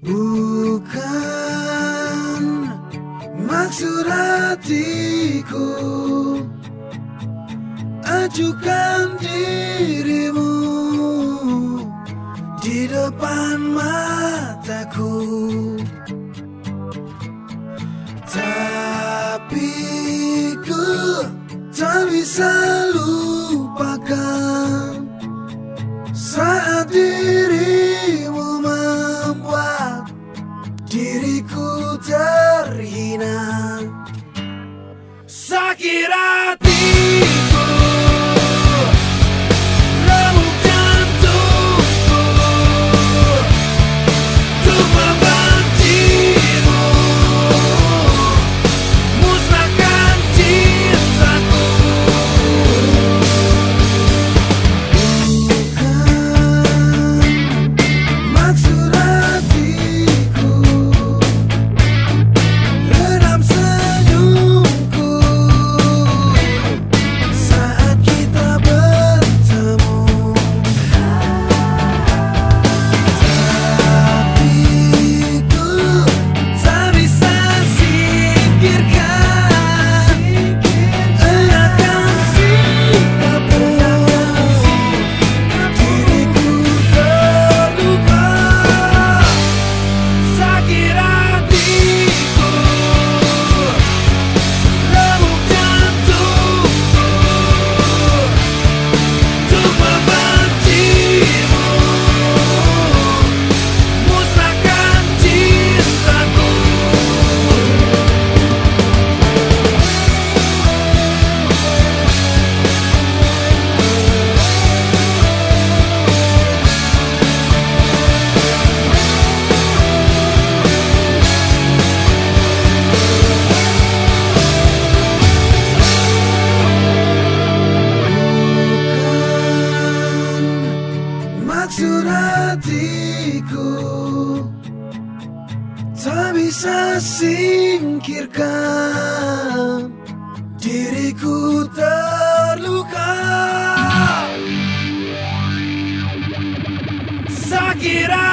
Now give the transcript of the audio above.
Bukan maksud hatiku. Ajukan dirimu di depan mataku. Tapi ku tak bisa lupakan diriku terhina. Sakit hatiku Bisa singkirkan Diriku terluka. Sakit hati